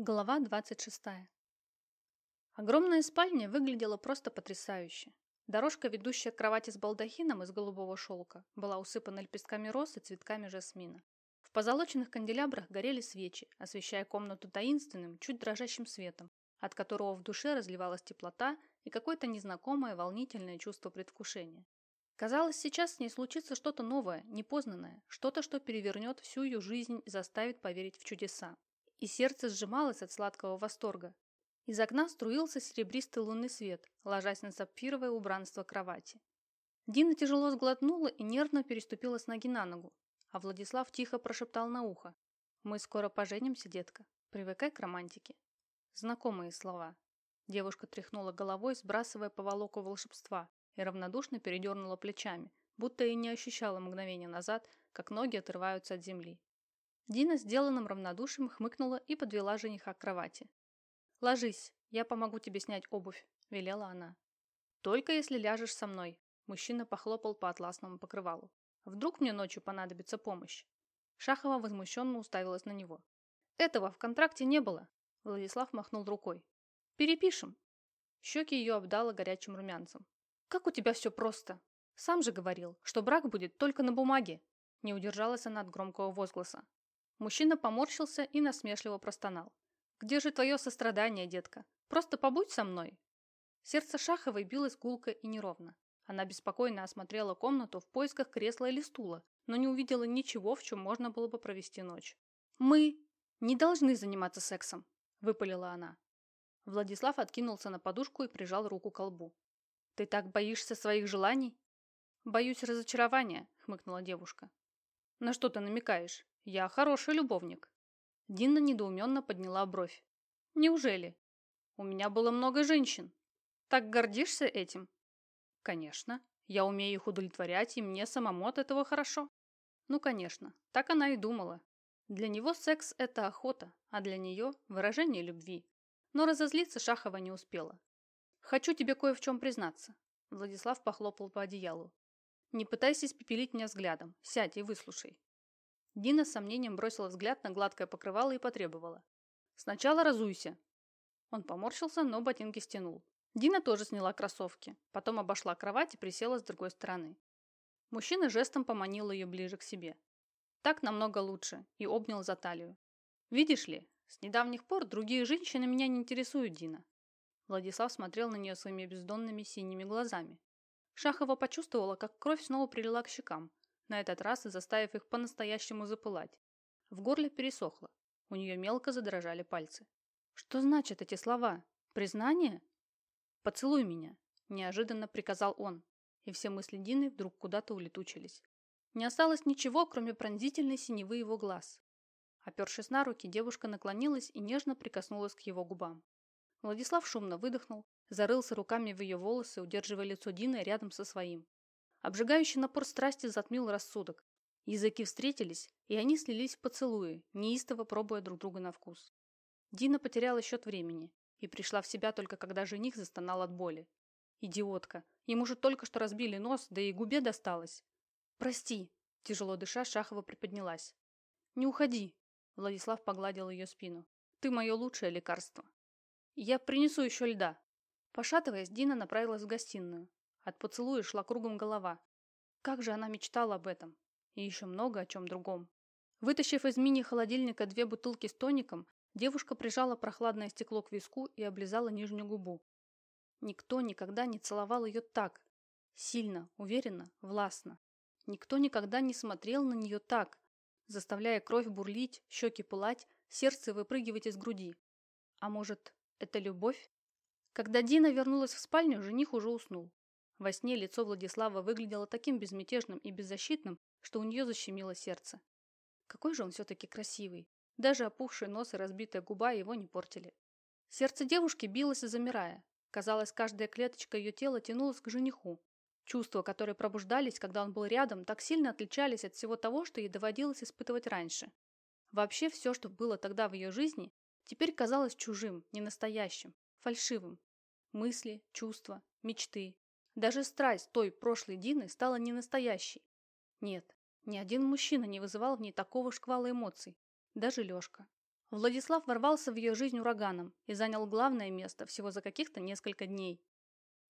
Глава 26. Огромная спальня выглядела просто потрясающе. Дорожка, ведущая к кровати с балдахином из голубого шелка, была усыпана лепестками роз и цветками жасмина. В позолоченных канделябрах горели свечи, освещая комнату таинственным, чуть дрожащим светом, от которого в душе разливалась теплота и какое-то незнакомое волнительное чувство предвкушения. Казалось, сейчас с ней случится что-то новое, непознанное, что-то, что перевернет всю ее жизнь и заставит поверить в чудеса и сердце сжималось от сладкого восторга. Из окна струился серебристый лунный свет, ложась на сапфировое убранство кровати. Дина тяжело сглотнула и нервно переступила с ноги на ногу, а Владислав тихо прошептал на ухо. «Мы скоро поженимся, детка. Привыкай к романтике». Знакомые слова. Девушка тряхнула головой, сбрасывая поволоку волшебства, и равнодушно передернула плечами, будто и не ощущала мгновение назад, как ноги отрываются от земли. Дина сделанным равнодушием хмыкнула и подвела жениха к кровати. «Ложись, я помогу тебе снять обувь», – велела она. «Только если ляжешь со мной», – мужчина похлопал по атласному покрывалу. «Вдруг мне ночью понадобится помощь?» Шахова возмущенно уставилась на него. «Этого в контракте не было», – Владислав махнул рукой. «Перепишем». Щеки ее обдало горячим румянцем. «Как у тебя все просто! Сам же говорил, что брак будет только на бумаге!» Не удержалась она от громкого возгласа. Мужчина поморщился и насмешливо простонал. «Где же твое сострадание, детка? Просто побудь со мной!» Сердце Шаховой билось гулко и неровно. Она беспокойно осмотрела комнату в поисках кресла или стула, но не увидела ничего, в чем можно было бы провести ночь. «Мы не должны заниматься сексом», – выпалила она. Владислав откинулся на подушку и прижал руку к лбу. «Ты так боишься своих желаний?» «Боюсь разочарования», – хмыкнула девушка. «На что ты намекаешь? Я хороший любовник». Дина недоуменно подняла бровь. «Неужели? У меня было много женщин. Так гордишься этим?» «Конечно. Я умею их удовлетворять, и мне самому от этого хорошо». Ну, конечно, так она и думала. Для него секс – это охота, а для нее – выражение любви. Но разозлиться Шахова не успела. «Хочу тебе кое в чем признаться», – Владислав похлопал по одеялу. Не пытайся испепелить меня взглядом. Сядь и выслушай. Дина с сомнением бросила взгляд на гладкое покрывало и потребовала. Сначала разуйся. Он поморщился, но ботинки стянул. Дина тоже сняла кроссовки, потом обошла кровать и присела с другой стороны. Мужчина жестом поманил ее ближе к себе. Так намного лучше и обнял за талию. «Видишь ли, с недавних пор другие женщины меня не интересуют, Дина». Владислав смотрел на нее своими бездонными синими глазами. Шахова почувствовала, как кровь снова прилила к щекам, на этот раз заставив их по-настоящему запылать. В горле пересохло, у нее мелко задрожали пальцы. Что значат эти слова? Признание? «Поцелуй меня», – неожиданно приказал он, и все мысли Дины вдруг куда-то улетучились. Не осталось ничего, кроме пронзительной синевы его глаз. Опершись на руки, девушка наклонилась и нежно прикоснулась к его губам. Владислав шумно выдохнул, зарылся руками в ее волосы, удерживая лицо Дины рядом со своим. Обжигающий напор страсти затмил рассудок. Языки встретились, и они слились в поцелуи, неистово пробуя друг друга на вкус. Дина потеряла счет времени и пришла в себя только когда жених застонал от боли. Идиотка. Ему же только что разбили нос, да и губе досталось. «Прости», – тяжело дыша, Шахова приподнялась. «Не уходи», – Владислав погладил ее спину. «Ты мое лучшее лекарство». «Я принесу еще льда», Пошатываясь, Дина направилась в гостиную. От поцелуя шла кругом голова. Как же она мечтала об этом. И еще много о чем другом. Вытащив из мини-холодильника две бутылки с тоником, девушка прижала прохладное стекло к виску и облизала нижнюю губу. Никто никогда не целовал ее так. Сильно, уверенно, властно. Никто никогда не смотрел на нее так, заставляя кровь бурлить, щеки пылать, сердце выпрыгивать из груди. А может, это любовь? Когда Дина вернулась в спальню, жених уже уснул. Во сне лицо Владислава выглядело таким безмятежным и беззащитным, что у нее защемило сердце. Какой же он все-таки красивый. Даже опухший нос и разбитая губа его не портили. Сердце девушки билось, замирая. Казалось, каждая клеточка ее тела тянулась к жениху. Чувства, которые пробуждались, когда он был рядом, так сильно отличались от всего того, что ей доводилось испытывать раньше. Вообще все, что было тогда в ее жизни, теперь казалось чужим, ненастоящим, фальшивым. Мысли, чувства, мечты. Даже страсть той прошлой Дины стала не настоящей. Нет, ни один мужчина не вызывал в ней такого шквала эмоций. Даже Лешка. Владислав ворвался в ее жизнь ураганом и занял главное место всего за каких-то несколько дней.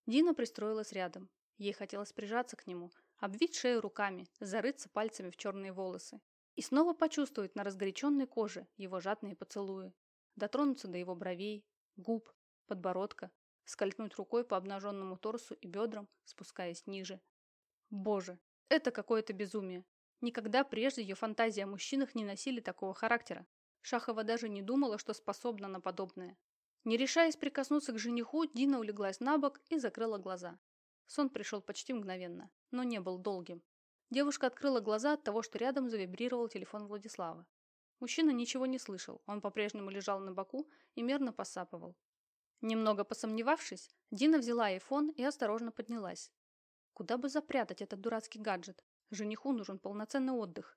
Дина пристроилась рядом. Ей хотелось прижаться к нему, обвить шею руками, зарыться пальцами в черные волосы и снова почувствовать на разгоряченной коже его жадные поцелуи, дотронуться до его бровей, губ, подбородка, скользнуть рукой по обнаженному торсу и бедрам, спускаясь ниже. Боже, это какое-то безумие. Никогда прежде ее фантазии о мужчинах не носили такого характера. Шахова даже не думала, что способна на подобное. Не решаясь прикоснуться к жениху, Дина улеглась на бок и закрыла глаза. Сон пришел почти мгновенно, но не был долгим. Девушка открыла глаза от того, что рядом завибрировал телефон Владислава. Мужчина ничего не слышал, он по-прежнему лежал на боку и мерно посапывал. Немного посомневавшись, Дина взяла айфон и осторожно поднялась. Куда бы запрятать этот дурацкий гаджет? Жениху нужен полноценный отдых.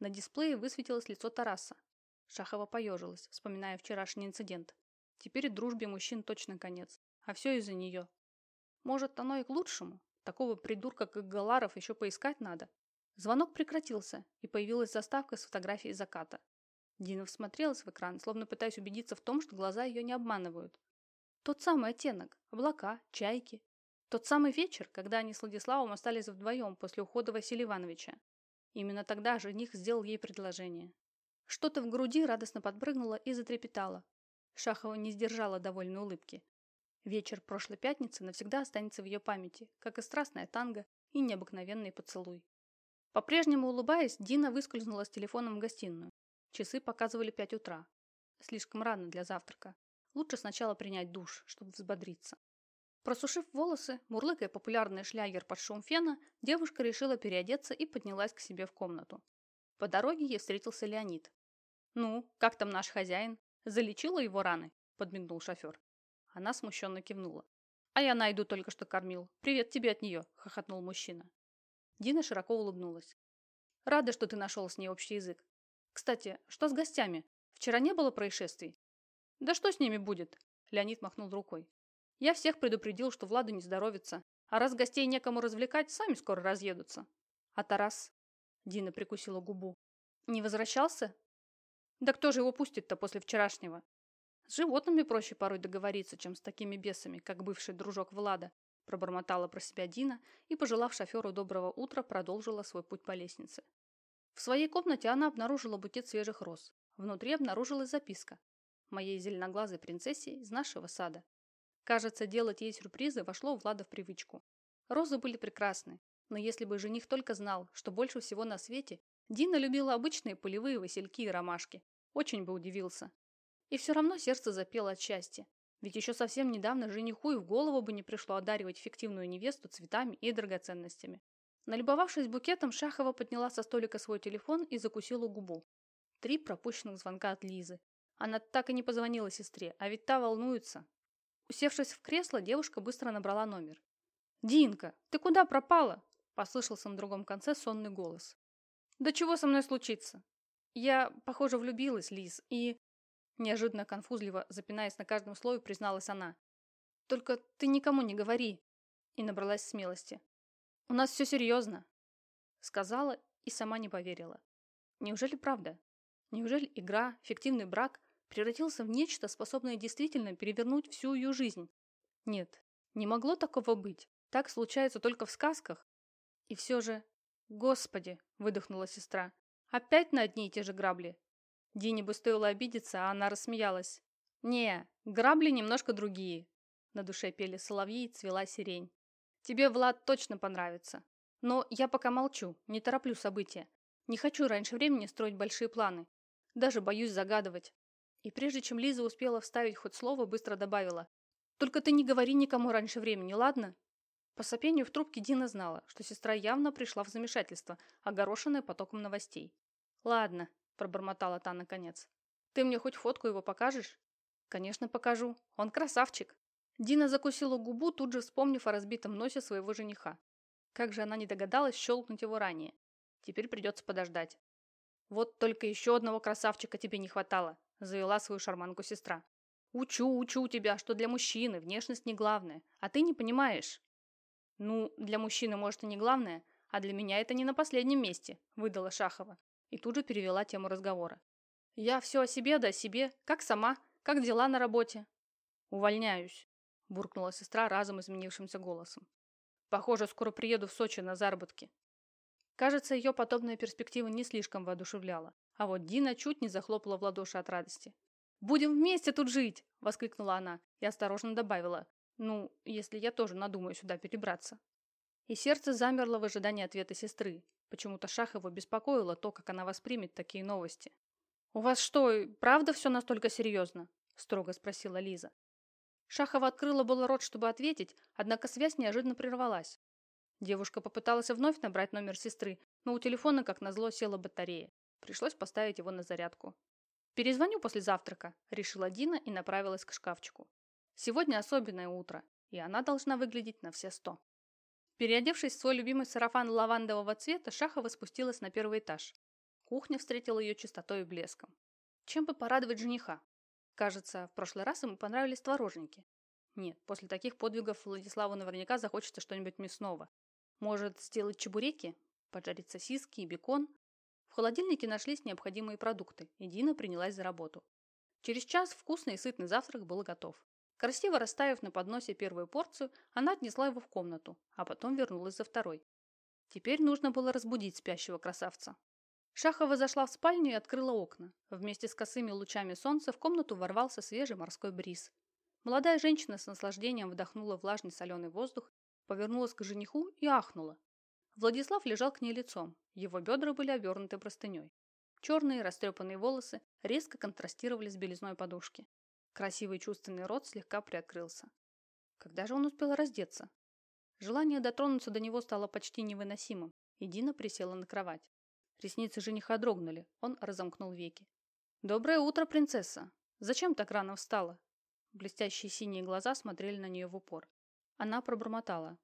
На дисплее высветилось лицо Тараса. Шахова поежилась, вспоминая вчерашний инцидент. Теперь дружбе мужчин точно конец. А все из-за нее. Может, оно и к лучшему. Такого придурка, как Галаров, еще поискать надо. Звонок прекратился, и появилась заставка с фотографией заката. Дина всмотрелась в экран, словно пытаясь убедиться в том, что глаза ее не обманывают. Тот самый оттенок, облака, чайки. Тот самый вечер, когда они с Владиславом остались вдвоем после ухода Василия Ивановича. Именно тогда жених сделал ей предложение. Что-то в груди радостно подпрыгнуло и затрепетало. Шахова не сдержала довольной улыбки. Вечер прошлой пятницы навсегда останется в ее памяти, как и страстная танго и необыкновенный поцелуй. По-прежнему улыбаясь, Дина выскользнула с телефоном в гостиную. Часы показывали пять утра. Слишком рано для завтрака. Лучше сначала принять душ, чтобы взбодриться. Просушив волосы, мурлыкая популярный шлягер под шум фена, девушка решила переодеться и поднялась к себе в комнату. По дороге ей встретился Леонид. «Ну, как там наш хозяин? Залечила его раны?» – подмигнул шофер. Она смущенно кивнула. «А я найду только что кормил. Привет тебе от нее!» – хохотнул мужчина. Дина широко улыбнулась. «Рада, что ты нашел с ней общий язык. Кстати, что с гостями? Вчера не было происшествий?» «Да что с ними будет?» Леонид махнул рукой. «Я всех предупредил, что Владу не здоровится. А раз гостей некому развлекать, сами скоро разъедутся». «А Тарас?» Дина прикусила губу. «Не возвращался?» «Да кто же его пустит-то после вчерашнего?» «С животными проще порой договориться, чем с такими бесами, как бывший дружок Влада», пробормотала про себя Дина и, пожелав шоферу доброго утра, продолжила свой путь по лестнице. В своей комнате она обнаружила букет свежих роз. Внутри обнаружилась записка, моей зеленоглазой принцессе из нашего сада. Кажется, делать ей сюрпризы вошло у Влада в привычку. Розы были прекрасны, но если бы жених только знал, что больше всего на свете, Дина любила обычные полевые васильки и ромашки, очень бы удивился. И все равно сердце запело от счастья. Ведь еще совсем недавно жениху и в голову бы не пришло одаривать фиктивную невесту цветами и драгоценностями. Налюбовавшись букетом, Шахова подняла со столика свой телефон и закусила губу. Три пропущенных звонка от Лизы. Она так и не позвонила сестре, а ведь та волнуется. Усевшись в кресло, девушка быстро набрала номер. «Динка, ты куда пропала?» – послышался на другом конце сонный голос. «Да чего со мной случится? Я, похоже, влюбилась, Лиз, и...» Неожиданно конфузливо, запинаясь на каждом слове, призналась она. «Только ты никому не говори!» И набралась смелости. «У нас все серьезно!» Сказала и сама не поверила. Неужели правда? Неужели игра, фиктивный брак превратился в нечто, способное действительно перевернуть всю ее жизнь. Нет, не могло такого быть. Так случается только в сказках. И все же... Господи, выдохнула сестра. Опять на одни и те же грабли. Дине бы стоило обидеться, а она рассмеялась. Не, грабли немножко другие. На душе пели соловьи и цвела сирень. Тебе, Влад, точно понравится. Но я пока молчу, не тороплю события. Не хочу раньше времени строить большие планы. Даже боюсь загадывать. И прежде чем Лиза успела вставить хоть слово, быстро добавила. «Только ты не говори никому раньше времени, ладно?» По сопению в трубке Дина знала, что сестра явно пришла в замешательство, огорошенная потоком новостей. «Ладно», – пробормотала та наконец. «Ты мне хоть фотку его покажешь?» «Конечно, покажу. Он красавчик». Дина закусила губу, тут же вспомнив о разбитом носе своего жениха. Как же она не догадалась щелкнуть его ранее. Теперь придется подождать. Вот только еще одного красавчика тебе не хватало завела свою шарманку сестра. Учу, учу тебя, что для мужчины внешность не главное, а ты не понимаешь. Ну, для мужчины, может, и не главное, а для меня это не на последнем месте, выдала Шахова и тут же перевела тему разговора. Я все о себе да о себе. Как сама? Как дела на работе? Увольняюсь, буркнула сестра разом изменившимся голосом. Похоже, скоро приеду в Сочи на заработки. Кажется, ее подобная перспектива не слишком воодушевляла. А вот Дина чуть не захлопала в ладоши от радости. «Будем вместе тут жить!» – воскликнула она и осторожно добавила. «Ну, если я тоже надумаю сюда перебраться». И сердце замерло в ожидании ответа сестры. Почему-то Шахову беспокоило то, как она воспримет такие новости. «У вас что, правда все настолько серьезно?» – строго спросила Лиза. Шахова открыла было рот, чтобы ответить, однако связь неожиданно прервалась. Девушка попыталась вновь набрать номер сестры, но у телефона, как назло, села батарея. Пришлось поставить его на зарядку. «Перезвоню после завтрака», – решила Дина и направилась к шкафчику. «Сегодня особенное утро, и она должна выглядеть на все сто». Переодевшись в свой любимый сарафан лавандового цвета, Шахова спустилась на первый этаж. Кухня встретила ее чистотой и блеском. Чем бы порадовать жениха? Кажется, в прошлый раз ему понравились творожники. Нет, после таких подвигов Владиславу наверняка захочется что-нибудь мясного. Может, сделать чебуреки? Поджарить сосиски и бекон? Холодильнике нашлись необходимые продукты, и Дина принялась за работу. Через час вкусный и сытный завтрак был готов. Красиво расставив на подносе первую порцию, она отнесла его в комнату, а потом вернулась за второй. Теперь нужно было разбудить спящего красавца. Шахова зашла в спальню и открыла окна. Вместе с косыми лучами солнца в комнату ворвался свежий морской бриз. Молодая женщина с наслаждением вдохнула влажный соленый воздух, повернулась к жениху и ахнула. Владислав лежал к ней лицом, его бедра были обернуты простыней. Черные растрепанные волосы резко контрастировали с белизной подушки. Красивый чувственный рот слегка приоткрылся. Когда же он успел раздеться? Желание дотронуться до него стало почти невыносимым, и Дина присела на кровать. Ресницы жениха дрогнули, он разомкнул веки. «Доброе утро, принцесса! Зачем так рано встала?» Блестящие синие глаза смотрели на нее в упор. Она пробормотала.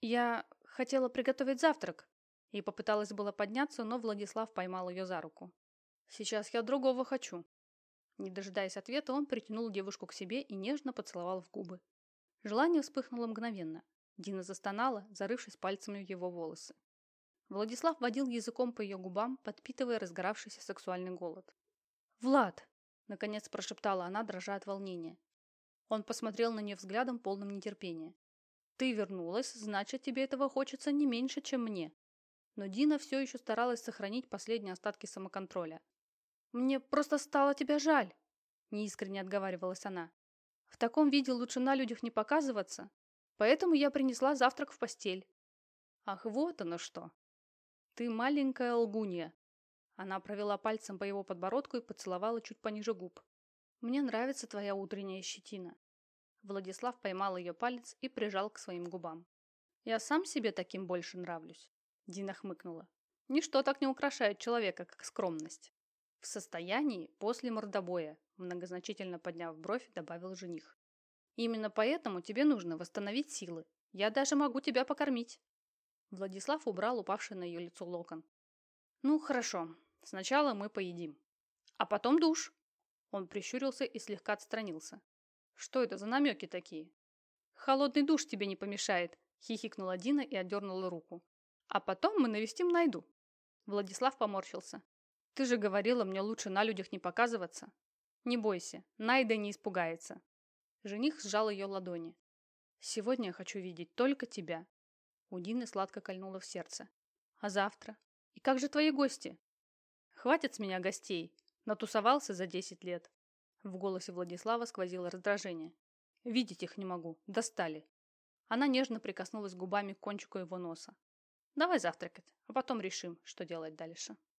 «Я хотела приготовить завтрак!» И попыталась было подняться, но Владислав поймал ее за руку. «Сейчас я другого хочу!» Не дожидаясь ответа, он притянул девушку к себе и нежно поцеловал в губы. Желание вспыхнуло мгновенно. Дина застонала, зарывшись пальцами в его волосы. Владислав водил языком по ее губам, подпитывая разгоравшийся сексуальный голод. «Влад!» – наконец прошептала она, дрожа от волнения. Он посмотрел на нее взглядом, полным нетерпения. «Ты вернулась, значит, тебе этого хочется не меньше, чем мне». Но Дина все еще старалась сохранить последние остатки самоконтроля. «Мне просто стало тебя жаль», – неискренне отговаривалась она. «В таком виде лучше на людях не показываться, поэтому я принесла завтрак в постель». «Ах, вот оно что!» «Ты маленькая лгунья!» Она провела пальцем по его подбородку и поцеловала чуть пониже губ. «Мне нравится твоя утренняя щетина». Владислав поймал ее палец и прижал к своим губам. «Я сам себе таким больше нравлюсь», – Дина хмыкнула. «Ничто так не украшает человека, как скромность». «В состоянии после мордобоя», – многозначительно подняв бровь, добавил жених. «Именно поэтому тебе нужно восстановить силы. Я даже могу тебя покормить». Владислав убрал упавший на ее лицо локон. «Ну, хорошо. Сначала мы поедим. А потом душ». Он прищурился и слегка отстранился. «Что это за намеки такие?» «Холодный душ тебе не помешает», – хихикнула Дина и отдернула руку. «А потом мы навестим Найду». Владислав поморщился. «Ты же говорила, мне лучше на людях не показываться». «Не бойся, Найда не испугается». Жених сжал ее ладони. «Сегодня я хочу видеть только тебя. У Дины сладко кольнуло в сердце. А завтра? И как же твои гости? Хватит с меня гостей. Натусовался за десять лет. В голосе Владислава сквозило раздражение. Видеть их не могу. Достали. Она нежно прикоснулась губами к кончику его носа. Давай завтракать, а потом решим, что делать дальше.